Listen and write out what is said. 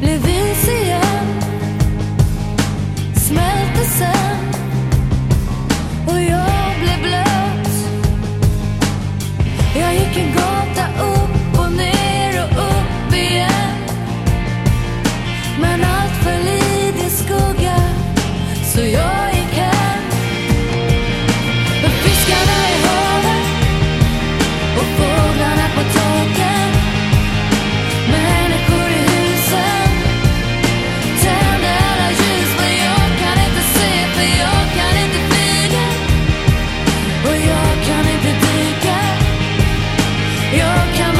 Blev is Jag kan